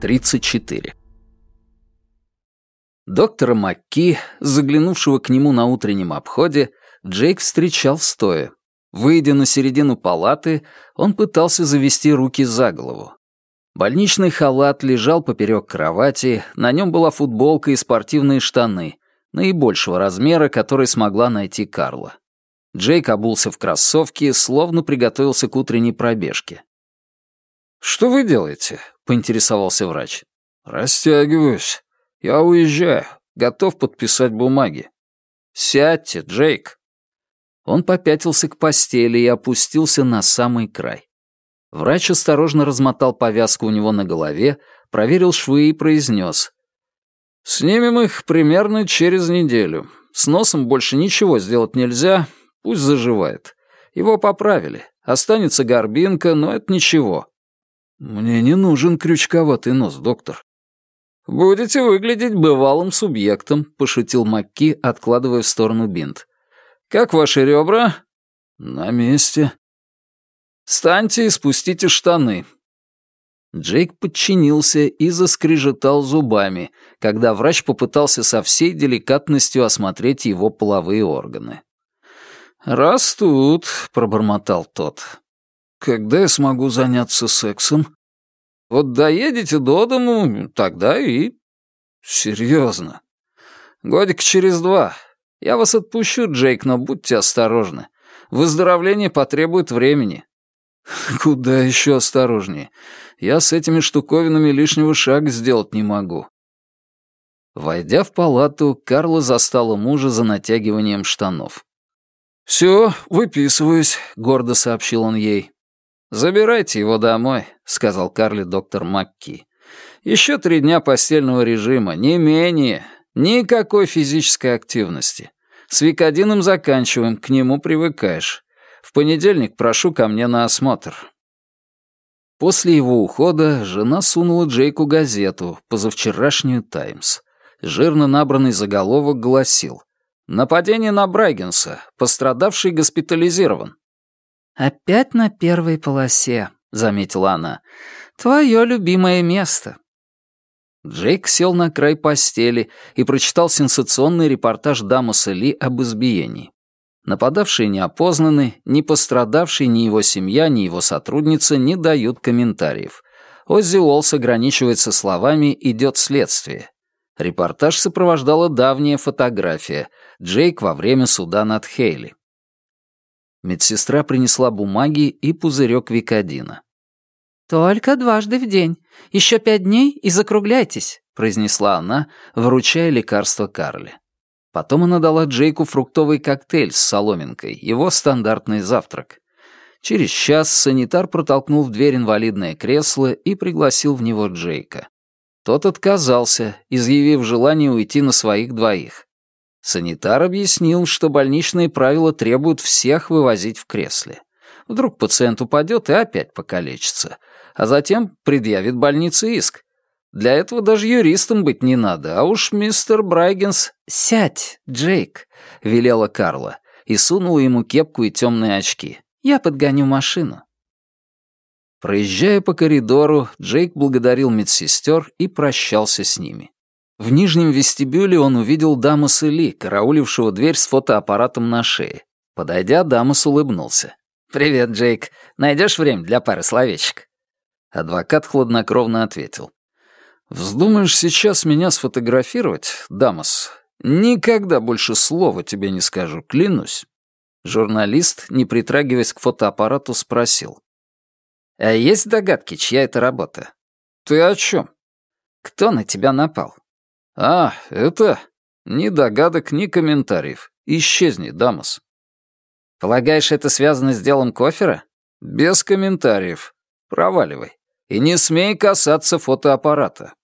34. Доктора Макки, заглянувшего к нему на утреннем обходе, Джейк встречал стоя. Выйдя на середину палаты, он пытался завести руки за голову. Больничный халат лежал поперек кровати, на нем была футболка и спортивные штаны, наибольшего размера, который смогла найти Карла. Джейк обулся в кроссовки, словно приготовился к утренней пробежке. «Что вы делаете?» — поинтересовался врач. «Растягиваюсь. Я уезжаю. Готов подписать бумаги». «Сядьте, Джейк». Он попятился к постели и опустился на самый край. Врач осторожно размотал повязку у него на голове, проверил швы и произнес. «Снимем их примерно через неделю. С носом больше ничего сделать нельзя, пусть заживает. Его поправили. Останется горбинка, но это ничего». «Мне не нужен крючковатый нос, доктор». «Будете выглядеть бывалым субъектом», — пошутил Макки, откладывая в сторону бинт. «Как ваши ребра?» «На месте». «Встаньте и спустите штаны». Джейк подчинился и заскрежетал зубами, когда врач попытался со всей деликатностью осмотреть его половые органы. «Растут», — пробормотал тот. «Когда я смогу заняться сексом?» «Вот доедете до дому, тогда и...» «Серьезно?» «Годик через два. Я вас отпущу, Джейк, но будьте осторожны. Выздоровление потребует времени». «Куда еще осторожнее? Я с этими штуковинами лишнего шага сделать не могу». Войдя в палату, Карла застала мужа за натягиванием штанов. «Все, выписываюсь», — гордо сообщил он ей. «Забирайте его домой», — сказал Карли доктор Макки. «Еще три дня постельного режима, не менее. Никакой физической активности. С Викодином заканчиваем, к нему привыкаешь. В понедельник прошу ко мне на осмотр». После его ухода жена сунула Джейку газету, позавчерашнюю «Таймс». Жирно набранный заголовок гласил «Нападение на Брайгенса. Пострадавший госпитализирован». «Опять на первой полосе», — заметила она. «Твое любимое место». Джейк сел на край постели и прочитал сенсационный репортаж Дамоса Ли об избиении. Нападавшие не опознаны, ни пострадавший, ни его семья, ни его сотрудница не дают комментариев. Оззи Уолс ограничивается словами «идет следствие». Репортаж сопровождала давняя фотография. Джейк во время суда над Хейли. Медсестра принесла бумаги и пузырек Викодина. «Только дважды в день. Еще пять дней и закругляйтесь», — произнесла она, вручая лекарство Карле. Потом она дала Джейку фруктовый коктейль с соломинкой, его стандартный завтрак. Через час санитар протолкнул в дверь инвалидное кресло и пригласил в него Джейка. Тот отказался, изъявив желание уйти на своих двоих. Санитар объяснил, что больничные правила требуют всех вывозить в кресле. Вдруг пациент упадет и опять покалечится, а затем предъявит больнице иск. Для этого даже юристом быть не надо, а уж мистер Брайгенс... «Сядь, Джейк», — велела Карла, и сунула ему кепку и темные очки. «Я подгоню машину». Проезжая по коридору, Джейк благодарил медсестер и прощался с ними. В нижнем вестибюле он увидел Дамаса Ли, караулившего дверь с фотоаппаратом на шее. Подойдя, Дамас улыбнулся. «Привет, Джейк. Найдешь время для пары словечек?» Адвокат хладнокровно ответил. «Вздумаешь сейчас меня сфотографировать, Дамас? Никогда больше слова тебе не скажу, клянусь». Журналист, не притрагиваясь к фотоаппарату, спросил. «А есть догадки, чья это работа?» «Ты о чем?» «Кто на тебя напал?» «А, это...» Ни догадок, ни комментариев. Исчезни, Дамас. «Полагаешь, это связано с делом Кофера?» «Без комментариев. Проваливай. И не смей касаться фотоаппарата».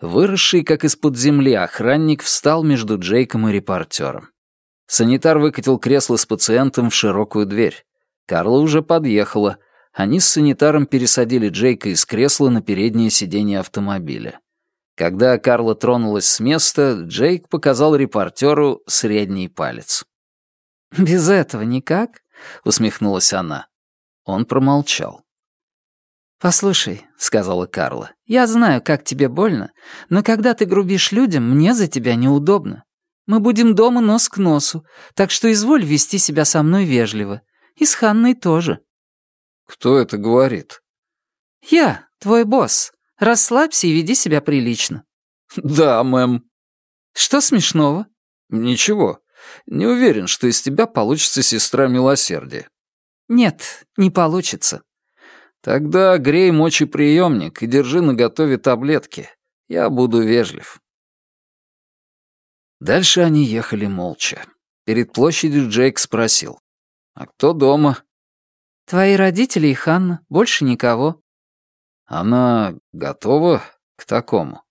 Выросший, как из-под земли, охранник встал между Джейком и репортером. Санитар выкатил кресло с пациентом в широкую дверь. Карла уже подъехала. Они с санитаром пересадили Джейка из кресла на переднее сиденье автомобиля. Когда Карла тронулась с места, Джейк показал репортеру средний палец. «Без этого никак?» — усмехнулась она. Он промолчал. «Послушай», — сказала Карла, — «я знаю, как тебе больно, но когда ты грубишь людям, мне за тебя неудобно. Мы будем дома нос к носу, так что изволь вести себя со мной вежливо. И с Ханной тоже». «Кто это говорит?» «Я, твой босс. Расслабься и веди себя прилично». «Да, мэм». «Что смешного?» «Ничего. Не уверен, что из тебя получится сестра милосердия». «Нет, не получится». «Тогда грей мочеприемник и держи наготове таблетки. Я буду вежлив». Дальше они ехали молча. Перед площадью Джейк спросил. «А кто дома?» «Твои родители и Ханна. Больше никого». «Она готова к такому?»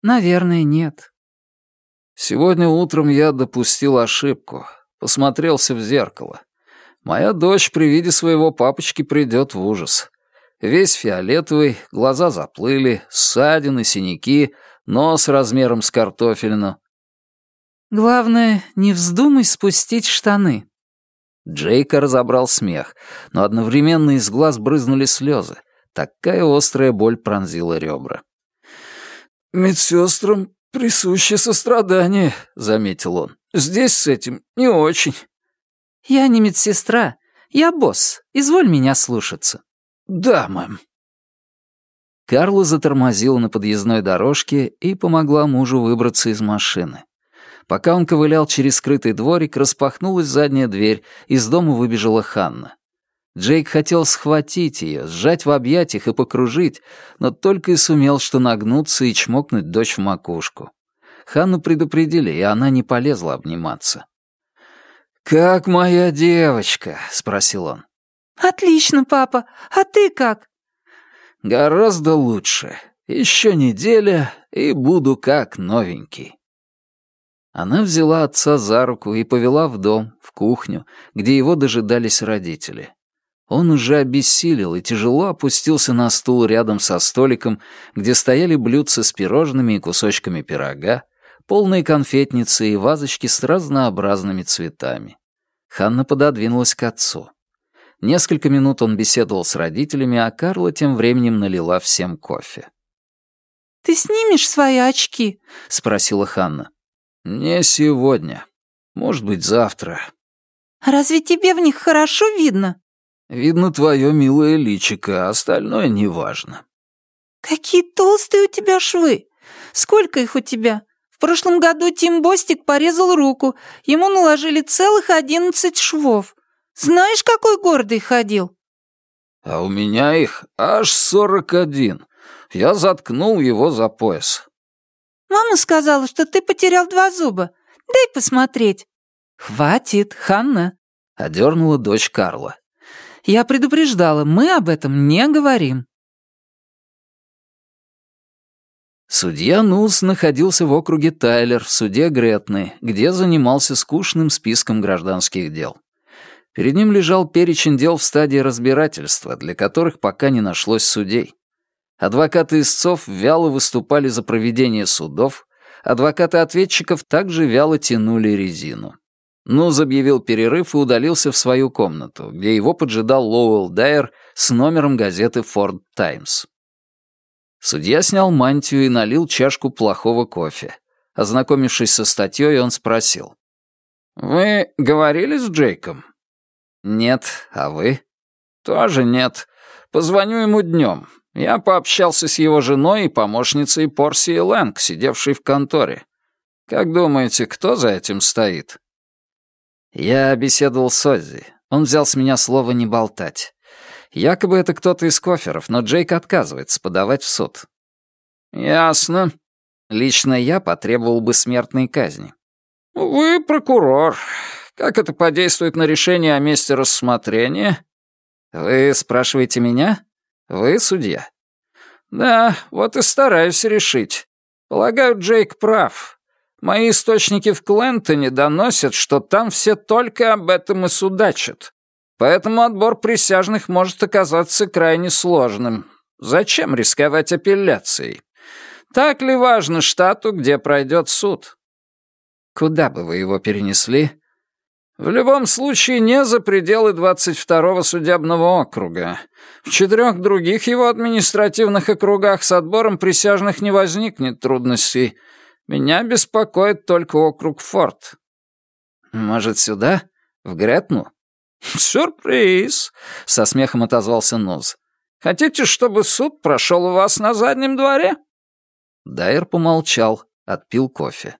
«Наверное, нет». «Сегодня утром я допустил ошибку. Посмотрелся в зеркало. Моя дочь при виде своего папочки придет в ужас. Весь фиолетовый, глаза заплыли, ссадины, синяки, нос размером с картофелину. «Главное, не вздумай спустить штаны». Джейка разобрал смех, но одновременно из глаз брызнули слезы. Такая острая боль пронзила ребра. «Медсестрам присуще сострадание», — заметил он. «Здесь с этим не очень». «Я не медсестра. Я босс. Изволь меня слушаться». «Да, мэм». Карла затормозила на подъездной дорожке и помогла мужу выбраться из машины. Пока он ковылял через скрытый дворик, распахнулась задняя дверь, из дома выбежала Ханна. Джейк хотел схватить ее, сжать в объятиях и покружить, но только и сумел что нагнуться и чмокнуть дочь в макушку. Ханну предупредили, и она не полезла обниматься. «Как моя девочка?» — спросил он. «Отлично, папа. А ты как?» «Гораздо лучше. Еще неделя, и буду как новенький». Она взяла отца за руку и повела в дом, в кухню, где его дожидались родители. Он уже обессилел и тяжело опустился на стул рядом со столиком, где стояли блюдца с пирожными и кусочками пирога, полные конфетницы и вазочки с разнообразными цветами. Ханна пододвинулась к отцу. Несколько минут он беседовал с родителями, а Карла тем временем налила всем кофе. «Ты снимешь свои очки?» — спросила Ханна. «Не сегодня. Может быть, завтра». «А разве тебе в них хорошо видно?» «Видно твое милое личико, а остальное неважно». «Какие толстые у тебя швы! Сколько их у тебя? В прошлом году Тим Бостик порезал руку, ему наложили целых одиннадцать швов. Знаешь, какой гордый ходил?» «А у меня их аж сорок один. Я заткнул его за пояс». «Мама сказала, что ты потерял два зуба. Дай посмотреть». «Хватит, Ханна», — одернула дочь Карла. «Я предупреждала, мы об этом не говорим». Судья Нус находился в округе Тайлер в суде Гретны, где занимался скучным списком гражданских дел. Перед ним лежал перечень дел в стадии разбирательства, для которых пока не нашлось судей. Адвокаты истцов вяло выступали за проведение судов, адвокаты ответчиков также вяло тянули резину. Нуз объявил перерыв и удалился в свою комнату, где его поджидал Лоуэлл Дайер с номером газеты «Форд Таймс». Судья снял мантию и налил чашку плохого кофе. Ознакомившись со статьей, он спросил. «Вы говорили с Джейком?» «Нет. А вы?» «Тоже нет. Позвоню ему днем. Я пообщался с его женой и помощницей Порси Лэнг, сидевшей в конторе. Как думаете, кто за этим стоит?» Я беседовал с Оззи. Он взял с меня слово не болтать. Якобы это кто-то из коферов, но Джейк отказывается подавать в суд. Ясно. Лично я потребовал бы смертной казни. Вы прокурор. Как это подействует на решение о месте рассмотрения? Вы спрашиваете меня? Вы судья. Да, вот и стараюсь решить. Полагаю, Джейк прав. Мои источники в Клентоне доносят, что там все только об этом и судачат. Поэтому отбор присяжных может оказаться крайне сложным. Зачем рисковать апелляцией? Так ли важно штату, где пройдет суд? Куда бы вы его перенесли? В любом случае, не за пределы 22-го судебного округа. В четырех других его административных округах с отбором присяжных не возникнет трудностей. Меня беспокоит только округ Форт. Может, сюда? В Гретну? Сюрприз, со смехом отозвался Ноз. Хотите, чтобы суд прошел у вас на заднем дворе? Дайер помолчал, отпил кофе.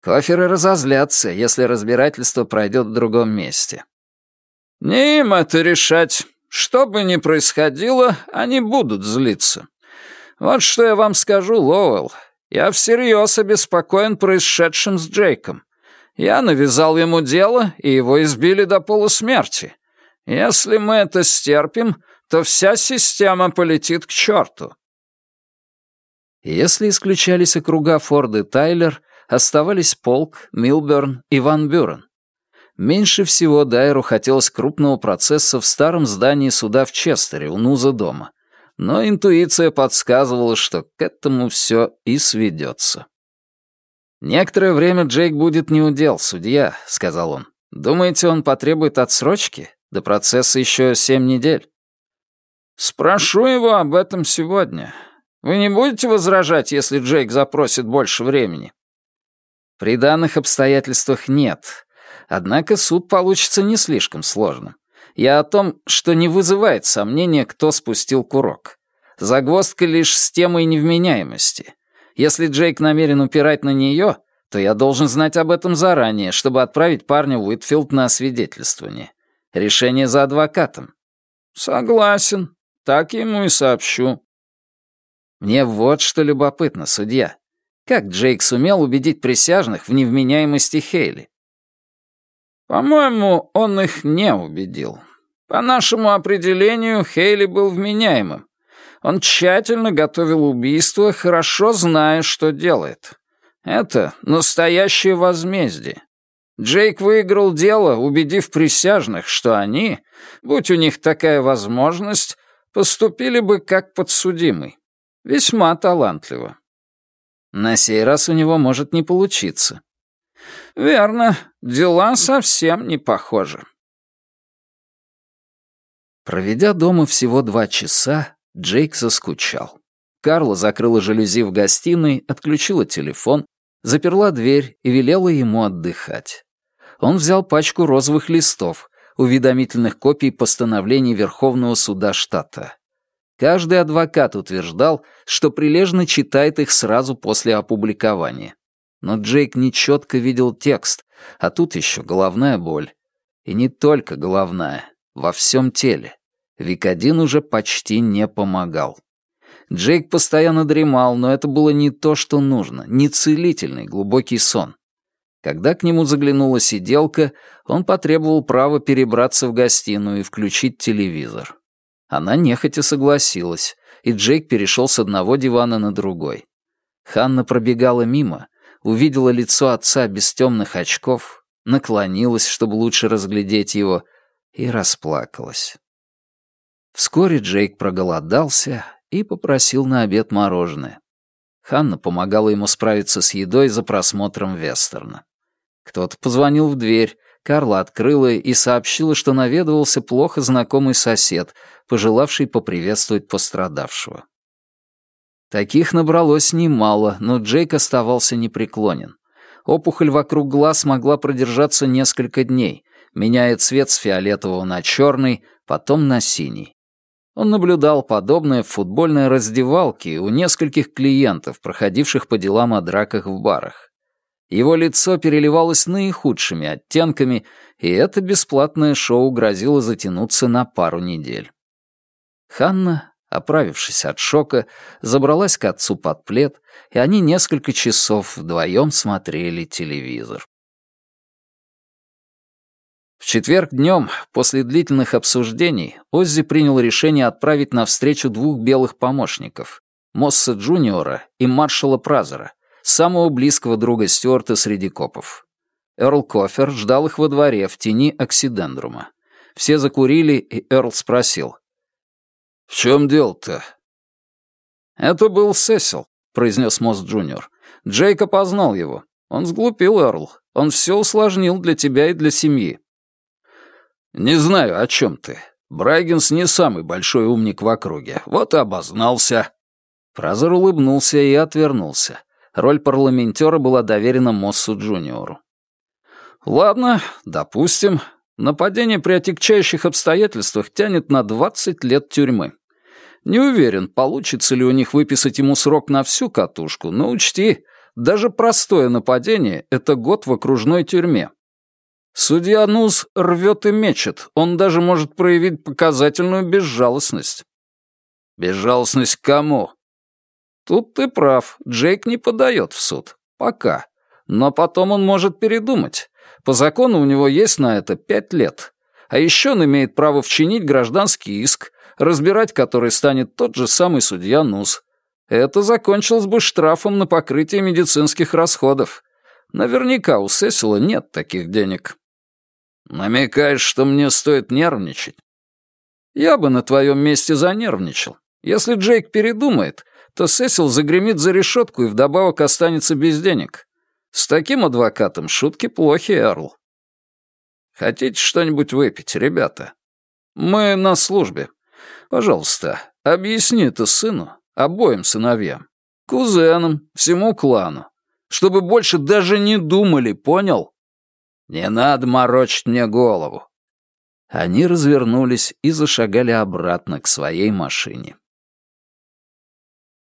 Коферы разозлятся, если разбирательство пройдет в другом месте. Не им это решать. Что бы ни происходило, они будут злиться. Вот что я вам скажу, Лоуэлл. Я всерьез обеспокоен происшедшим с Джейком. Я навязал ему дело, и его избили до полусмерти. Если мы это стерпим, то вся система полетит к черту. Если исключались округа Форд и Тайлер, оставались Полк, Милберн и Ван Бюрен. Меньше всего Дайру хотелось крупного процесса в старом здании суда в Честере, у Нуза дома. Но интуиция подсказывала, что к этому все и сведется. «Некоторое время Джейк будет неудел, судья», — сказал он. «Думаете, он потребует отсрочки? До процесса еще семь недель». «Спрошу его об этом сегодня. Вы не будете возражать, если Джейк запросит больше времени?» При данных обстоятельствах нет. Однако суд получится не слишком сложным. Я о том, что не вызывает сомнения, кто спустил курок. Загвоздка лишь с темой невменяемости. Если Джейк намерен упирать на нее, то я должен знать об этом заранее, чтобы отправить парня Уитфилд на освидетельствование. Решение за адвокатом. Согласен. Так ему и сообщу. Мне вот что любопытно, судья. Как Джейк сумел убедить присяжных в невменяемости Хейли? По-моему, он их не убедил. По нашему определению, Хейли был вменяемым. Он тщательно готовил убийство, хорошо зная, что делает. Это настоящее возмездие. Джейк выиграл дело, убедив присяжных, что они, будь у них такая возможность, поступили бы как подсудимый. Весьма талантливо. На сей раз у него может не получиться. Верно, дела совсем не похожи. Проведя дома всего два часа, Джейк заскучал. Карла закрыла жалюзи в гостиной, отключила телефон, заперла дверь и велела ему отдыхать. Он взял пачку розовых листов, уведомительных копий постановлений Верховного суда штата. Каждый адвокат утверждал, что прилежно читает их сразу после опубликования. Но Джейк нечетко видел текст, а тут еще головная боль. И не только головная, во всем теле. Викодин уже почти не помогал. Джейк постоянно дремал, но это было не то, что нужно, не целительный глубокий сон. Когда к нему заглянула сиделка, он потребовал права перебраться в гостиную и включить телевизор. Она нехотя согласилась, и Джейк перешел с одного дивана на другой. Ханна пробегала мимо, увидела лицо отца без темных очков, наклонилась, чтобы лучше разглядеть его, и расплакалась. Вскоре Джейк проголодался и попросил на обед мороженое. Ханна помогала ему справиться с едой за просмотром вестерна. Кто-то позвонил в дверь, Карла открыла и сообщила, что наведывался плохо знакомый сосед, пожелавший поприветствовать пострадавшего. Таких набралось немало, но Джейк оставался непреклонен. Опухоль вокруг глаз могла продержаться несколько дней, меняя цвет с фиолетового на черный, потом на синий. Он наблюдал подобное в футбольной раздевалке у нескольких клиентов, проходивших по делам о драках в барах. Его лицо переливалось наихудшими оттенками, и это бесплатное шоу грозило затянуться на пару недель. Ханна, оправившись от шока, забралась к отцу под плед, и они несколько часов вдвоем смотрели телевизор. В четверг днем, после длительных обсуждений, Оззи принял решение отправить на встречу двух белых помощников — Мосса Джуниора и Маршала Празера — самого близкого друга Стюарта среди копов. Эрл Кофер ждал их во дворе в тени оксидендрума. Все закурили, и Эрл спросил. «В чем дело-то?» «Это был Сесил», — произнес Мосс Джуниор. «Джейк опознал его. Он сглупил, Эрл. Он все усложнил для тебя и для семьи». «Не знаю, о чем ты. Брайгенс не самый большой умник в округе. Вот и обознался». Фразер улыбнулся и отвернулся. Роль парламентера была доверена Моссу Джуниору. «Ладно, допустим. Нападение при отягчающих обстоятельствах тянет на 20 лет тюрьмы. Не уверен, получится ли у них выписать ему срок на всю катушку, но учти, даже простое нападение — это год в окружной тюрьме. Судья Нуз рвет и мечет, он даже может проявить показательную безжалостность. Безжалостность к кому? Тут ты прав, Джейк не подает в суд. Пока. Но потом он может передумать. По закону у него есть на это пять лет. А еще он имеет право вчинить гражданский иск, разбирать который станет тот же самый судья Нуз. Это закончилось бы штрафом на покрытие медицинских расходов. Наверняка у Сесила нет таких денег. Намекаешь, что мне стоит нервничать? Я бы на твоем месте занервничал. Если Джейк передумает, то Сесил загремит за решетку и вдобавок останется без денег. С таким адвокатом шутки плохи, Эрл. Хотите что-нибудь выпить, ребята? Мы на службе. Пожалуйста, объясни это сыну, обоим сыновьям, кузенам, всему клану, чтобы больше даже не думали, понял? Не надо морочить мне голову. Они развернулись и зашагали обратно к своей машине.